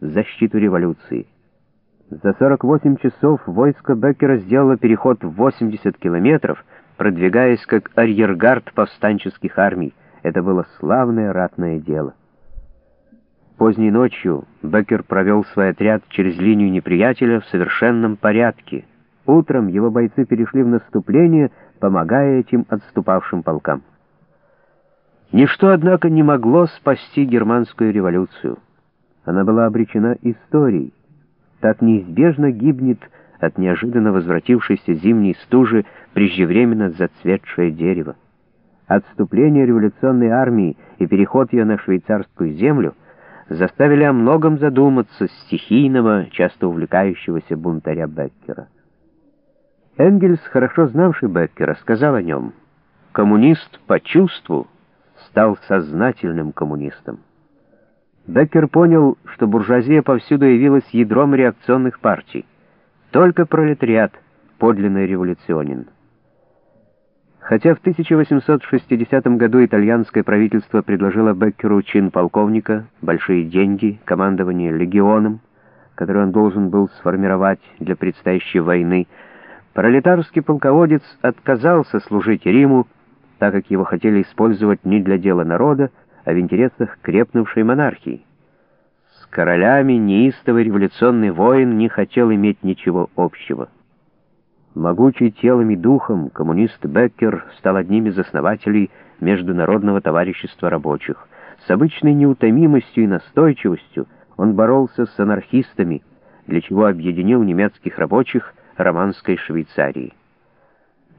защиту революции. За 48 часов войско Беккера сделало переход в 80 километров, продвигаясь как арьергард повстанческих армий. Это было славное ратное дело. Поздней ночью Беккер провел свой отряд через линию неприятеля в совершенном порядке. Утром его бойцы перешли в наступление, помогая этим отступавшим полкам. Ничто, однако, не могло спасти германскую революцию. Она была обречена историей. Так неизбежно гибнет от неожиданно возвратившейся зимней стужи преждевременно зацветшее дерево. Отступление революционной армии и переход ее на швейцарскую землю заставили о многом задуматься стихийного, часто увлекающегося бунтаря Беккера. Энгельс, хорошо знавший Беккера, сказал о нем, «Коммунист по чувству стал сознательным коммунистом». Беккер понял, что буржуазия повсюду явилась ядром реакционных партий. Только пролетариат подлинный революционен. Хотя в 1860 году итальянское правительство предложило Беккеру чин полковника, большие деньги, командование легионом, который он должен был сформировать для предстоящей войны, пролетарский полководец отказался служить Риму, так как его хотели использовать не для дела народа, а в интересах крепнувшей монархии. С королями неистовый революционный воин не хотел иметь ничего общего. Могучий телом и духом коммунист Беккер стал одним из основателей Международного товарищества рабочих. С обычной неутомимостью и настойчивостью он боролся с анархистами, для чего объединил немецких рабочих романской Швейцарии.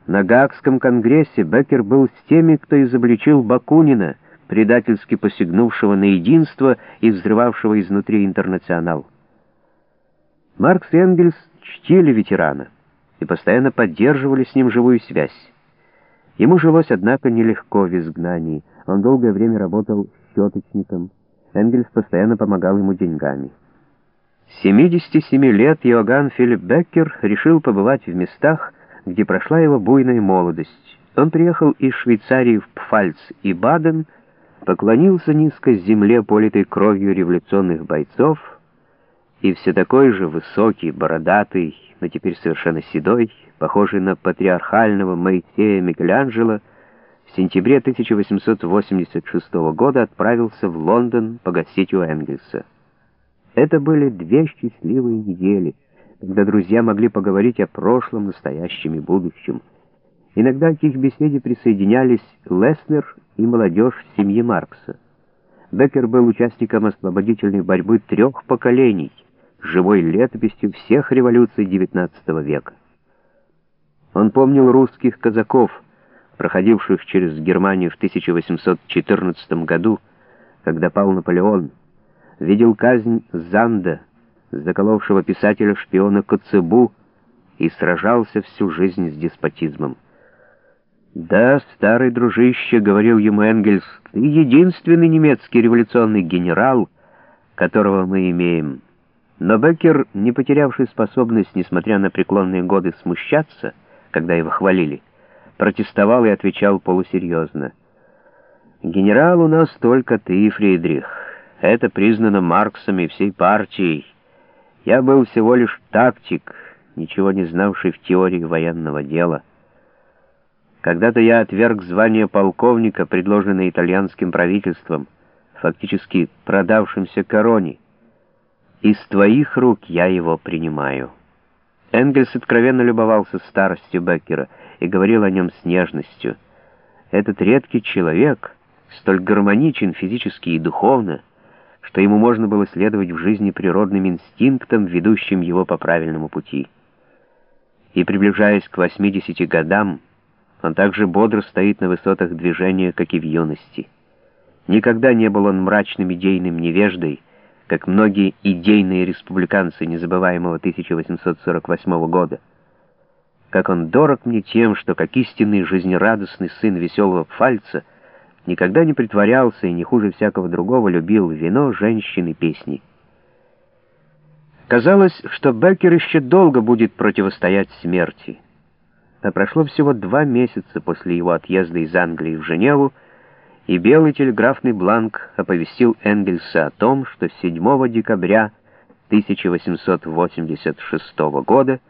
На Гаагском конгрессе Беккер был с теми, кто изобличил Бакунина, предательски посягнувшего на единство и взрывавшего изнутри интернационал. Маркс и Энгельс чтили ветерана и постоянно поддерживали с ним живую связь. Ему жилось, однако, нелегко в изгнании. Он долгое время работал щеточником. Энгельс постоянно помогал ему деньгами. 77 лет Иоганн Филипп Беккер решил побывать в местах, где прошла его буйная молодость. Он приехал из Швейцарии в Пфальц и Баден, поклонился низко земле, политой кровью революционных бойцов, и все такой же высокий, бородатый, но теперь совершенно седой, похожий на патриархального Моисея Микеланджело, в сентябре 1886 года отправился в Лондон погостить у Энгельса. Это были две счастливые недели — когда друзья могли поговорить о прошлом, настоящем и будущем. Иногда к их беседе присоединялись Леснер и молодежь семьи Маркса. Беккер был участником освободительной борьбы трех поколений, живой летописью всех революций XIX века. Он помнил русских казаков, проходивших через Германию в 1814 году, когда пал Наполеон, видел казнь Занда, заколовшего писателя-шпиона Коцебу и сражался всю жизнь с деспотизмом. «Да, старый дружище», — говорил ему Энгельс, — «ты единственный немецкий революционный генерал, которого мы имеем». Но Беккер, не потерявший способность, несмотря на преклонные годы, смущаться, когда его хвалили, протестовал и отвечал полусерьезно. «Генерал у нас только ты, Фридрих. Это признано Марксом и всей партией». Я был всего лишь тактик, ничего не знавший в теории военного дела. Когда-то я отверг звание полковника, предложенное итальянским правительством, фактически продавшимся короне. Из твоих рук я его принимаю. Энгельс откровенно любовался старостью Беккера и говорил о нем с нежностью. Этот редкий человек, столь гармоничен физически и духовно, что ему можно было следовать в жизни природным инстинктам, ведущим его по правильному пути. И приближаясь к 80 годам, он также бодро стоит на высотах движения, как и в юности. Никогда не был он мрачным идейным невеждой, как многие идейные республиканцы незабываемого 1848 года. Как он дорог мне тем, что как истинный жизнерадостный сын веселого Пфальца — никогда не притворялся и не хуже всякого другого любил вино, женщины, песни. Казалось, что Беккер еще долго будет противостоять смерти. А прошло всего два месяца после его отъезда из Англии в Женеву, и белый телеграфный бланк оповестил Энгельса о том, что 7 декабря 1886 года